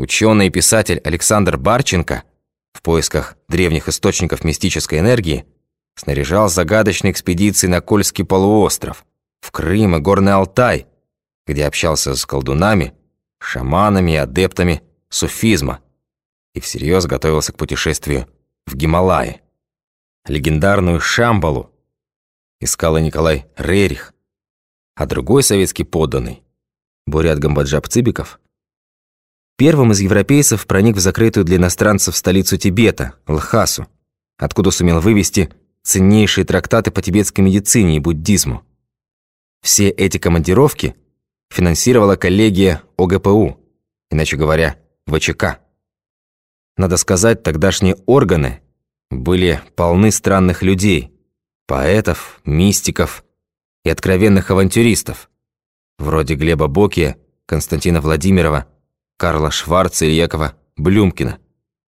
Ученый и писатель Александр Барченко в поисках древних источников мистической энергии снаряжал загадочные экспедиции на Кольский полуостров, в Крым и Горный Алтай, где общался с колдунами, шаманами и адептами суфизма и всерьез готовился к путешествию в Гималаи. Легендарную Шамбалу искал и Николай Рерих, а другой советский подданный, Бурят Гамбаджаб Цыбиков, первым из европейцев проник в закрытую для иностранцев столицу Тибета, Лхасу, откуда сумел вывести ценнейшие трактаты по тибетской медицине и буддизму. Все эти командировки финансировала коллегия ОГПУ, иначе говоря, ВЧК. Надо сказать, тогдашние органы были полны странных людей, поэтов, мистиков и откровенных авантюристов, вроде Глеба Бокия, Константина Владимирова, Карла Шварца и Якова Блюмкина,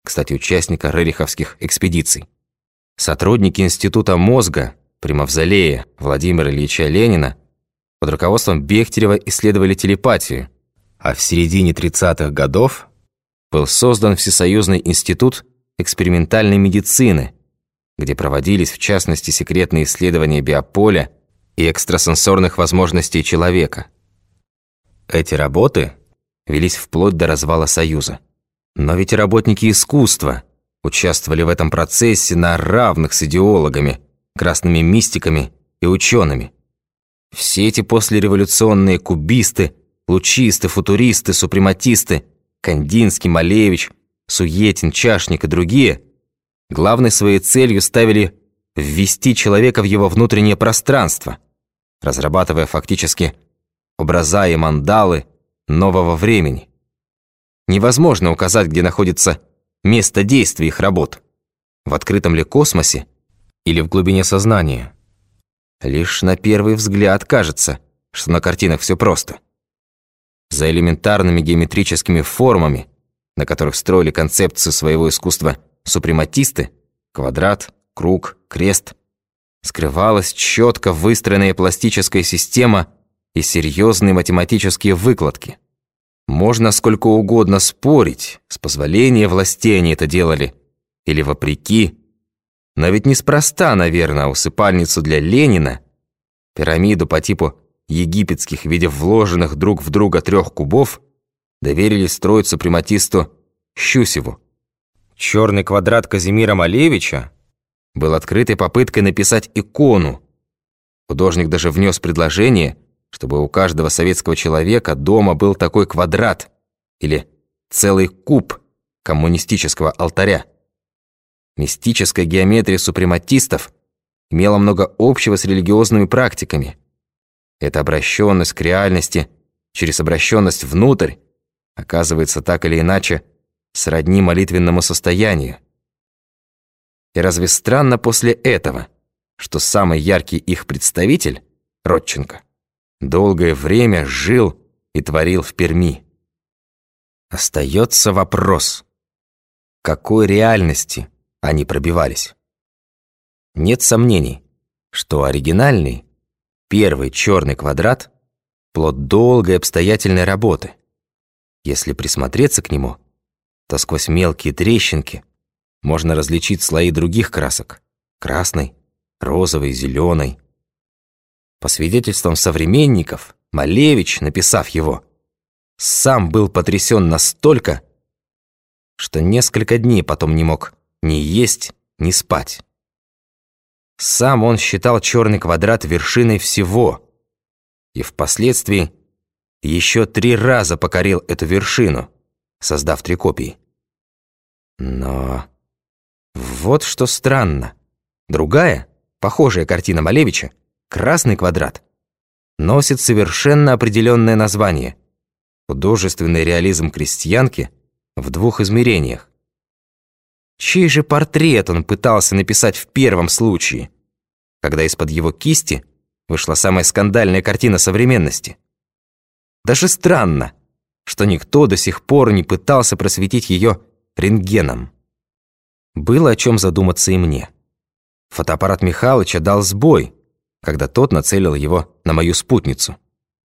кстати, участника рериховских экспедиций. Сотрудники Института мозга при мавзолее Владимира Ильича Ленина под руководством Бехтерева исследовали телепатию, а в середине 30-х годов был создан Всесоюзный институт экспериментальной медицины, где проводились в частности секретные исследования биополя и экстрасенсорных возможностей человека. Эти работы велись вплоть до развала Союза. Но ведь работники искусства участвовали в этом процессе на равных с идеологами, красными мистиками и учеными. Все эти послереволюционные кубисты, лучисты, футуристы, супрематисты, Кандинский, Малевич, Суетин, Чашник и другие главной своей целью ставили ввести человека в его внутреннее пространство, разрабатывая фактически образа и мандалы нового времени. Невозможно указать, где находится место действия их работ. В открытом ли космосе или в глубине сознания. Лишь на первый взгляд кажется, что на картинах все просто. За элементарными геометрическими формами, на которых строили концепцию своего искусства супрематисты, квадрат, круг, крест, скрывалась четко выстроенная пластическая система и серьезные математические выкладки. Можно сколько угодно спорить, с позволения властей они это делали, или вопреки, но ведь неспроста, наверное, усыпальницу для Ленина, пирамиду по типу египетских в вложенных друг в друга трех кубов, доверили строить супрематисту Щусеву. Черный квадрат Казимира Малевича был открытой попыткой написать икону. Художник даже внес предложение, чтобы у каждого советского человека дома был такой квадрат или целый куб коммунистического алтаря. Мистическая геометрия супрематистов имела много общего с религиозными практиками. Эта обращенность к реальности через обращенность внутрь оказывается так или иначе сродни молитвенному состоянию. И разве странно после этого, что самый яркий их представитель, Родченко, долгое время жил и творил в Перми? Остается вопрос, какой реальности они пробивались. Нет сомнений, что оригинальный, первый черный квадрат – плод долгой обстоятельной работы. Если присмотреться к нему, то сквозь мелкие трещинки можно различить слои других красок – красной, розовой, зеленой. По свидетельствам современников, Малевич, написав его, сам был потрясен настолько, что несколько дней потом не мог ни есть, ни спать. Сам он считал черный квадрат вершиной всего и впоследствии еще три раза покорил эту вершину, создав три копии. Но вот что странно. Другая, похожая картина Малевича, «Красный квадрат», носит совершенно определенное название «Художественный реализм крестьянки в двух измерениях». Чей же портрет он пытался написать в первом случае, когда из-под его кисти вышла самая скандальная картина современности? Даже странно, что никто до сих пор не пытался просветить ее рентгеном. Было о чем задуматься и мне. Фотоаппарат Михалыча дал сбой, когда тот нацелил его на мою спутницу.